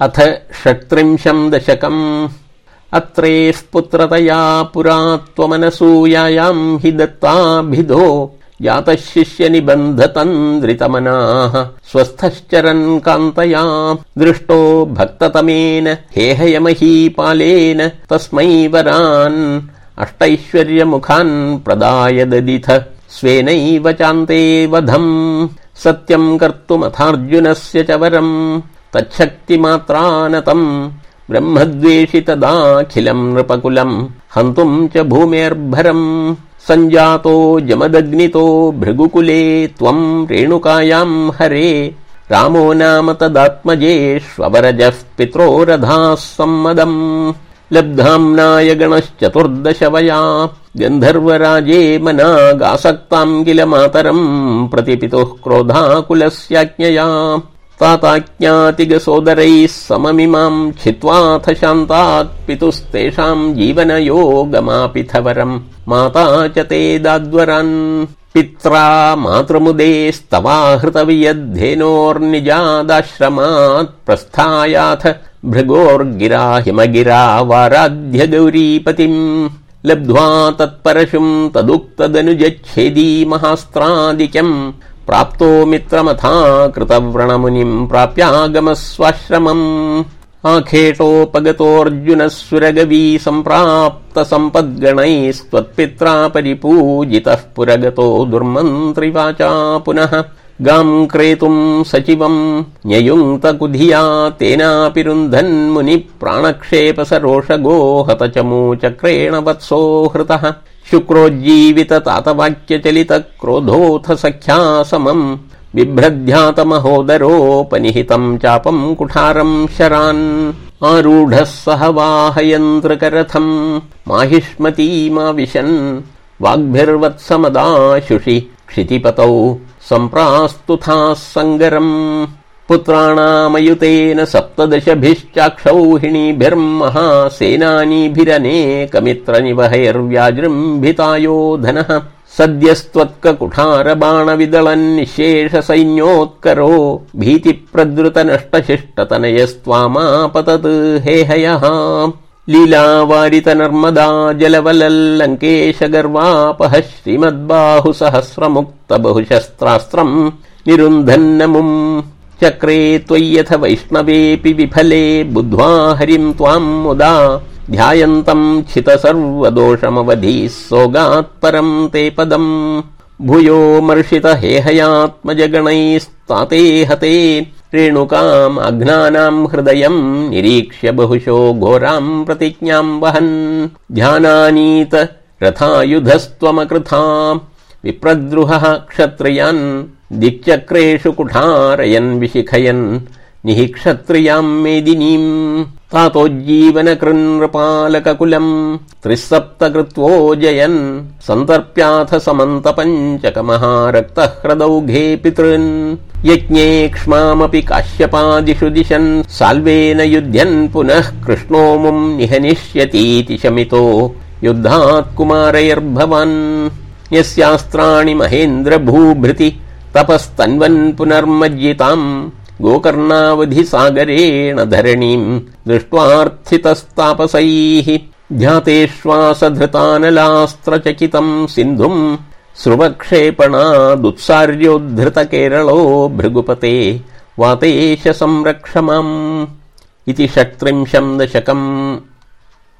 अथ षट्त्रिंशम् दशकम्। अत्रेः पुत्रतया पुरा त्वमनसूयायाम् हि दत्ताभिधो। जातः शिष्य निबन्धतन्द्रितमनाः स्वस्थश्चरन् कान्तया। दृष्टो भक्ततमेन हेहयमहीपालेन तस्मै वरान्। अष्टैश्वर्यमुखान् प्रदाय ददिथ स्वेनैव चान्ते वधम्। सत्यम् कर्तुमथार्जुनस्य च वरम् तच्छक्तिमात्रानतम् ब्रह्मद्वेषितदाखिलम् नृपकुलम् हन्तुम् च भूमेर्भरम् सञ्जातो जमदग्नितो भृगुकुले त्वम् रेणुकायाम् हरे। रामो नाम तदात्मजेष्वरजः पित्रोरधाः सम्मदम् लब्धाम्नाय गणश्चतुर्दश वया गन्धर्वराजे मनागासक्ताम् किल मातरम् प्रतिपितुः क्रोधाकुलस्याज्ञया ताताज्ञातिगसोदरैः सममिमाम् छित्त्वाथ शान्तात् पितुस्तेषाम् जीवनयोगमापिथवरम् माता च ते दाद्वरान् पित्रा मातृमुदेस्तवाहृतवियद्धेनोर्निजादाश्रमात् प्रस्थायाथ भृगोर्गिरा हिमगिरा वाराध्य गौरीपतिम्। लब्ध्वा तत्परशुम् तदुक्तदनुजच्छेदी महास्त्रादिकम् प्राप्तो मित्रमथा कृतव्रणमुनिम् प्राप्यागमस्वाश्रमम् आखेटोपगतोऽर्जुनः सुरगवी सम्प्राप्त परिपूजितः पुरगतो दुर्मन्त्रिवाचा पुनः। गाम् क्रेतुम् सचिवम् न्ययुङ्क्त कुधिया तेनापि रुन्धन् मुनि प्राणक्षेप वत्सो हृतः शुक्रोज्जीवित तातवाक्य चलित क्रोधोऽथ सख्या समम् बिभ्रद्ध्यात महोदरोपनिहितम् चापम् कुठारम् शरान्। आरूढः सह वाहयन्त्रकरथम् माहिष्मतीमाविशन् वाग्भिर्वत्समदाशुषि क्षितिपतौ सम्प्रास्तुथाः सङ्गरम् पुत्राणामयुतेन सप्तदशभिश्चाक्षौहिणीभिर्महा सेनानीभिरनेकमित्रनिवहैर्व्याजृम्भितायो धनः निःशेष सैन्योत्करो भीतिप्रदृत नष्टशिष्टतनयस्त्वामापतत् हेहयः लीलावारित नर्मदा जलवलल्लङ्केश गर्वापः श्रीमद्बाहु सहस्रमुक्त निरुन्धन्नमुम् चक्रे त्वय्यथ वैष्णवेऽपि विफले बुद्ध्वा हरिम् त्वाम् मुदा ध्यायन्तम् छित सर्वदोषमवधीः सोगात्परम् ते पदम्। भूयो मर्षित हेहयात्मजगणैस्ताते हते रेणुकाम् अघ्नानाम् हृदयम् निरीक्ष्य बहुशो घोराम् प्रतिज्ञाम् वहन्। ध्यानानीत रथायुधस्त्वमकृथा विप्रद्रुहः क्षत्रियान् दिक्चक्रेषु कुठारयन् विशिखयन् निः क्षत्रियाम् मेदिनीम् तातोज्जीवनकृन्नृपालककुलम् त्रिःसप्त कृत्वोजयन् सन्तर्प्याथ समन्त पञ्चकमहारक्तः ह्रदौघे पितृन् यज्ञे क्ष्मामपि काश्यपादिषु दिशन् साल्वेन युध्यन् पुनः कृष्णोमुम् निहनिष्यतीति शमितो युद्धात् कुमारैर्भवन् यस्यास्त्राणि महेन्द्र भूभृति तपस्तन्वन् पुनर्मज्जिताम् गोकर्णावधि सागरेण धरणीम् दृष्ट्वार्थितस्तापसैः ध्यातेष्वास धृतानलास्त्रचकितम् सिन्धुम् स्रुवक्षेपणादुत्सार्योद्धृत केरलो भृगुपते वातेश संरक्ष माम् इति षट्त्रिंशम् दशकम्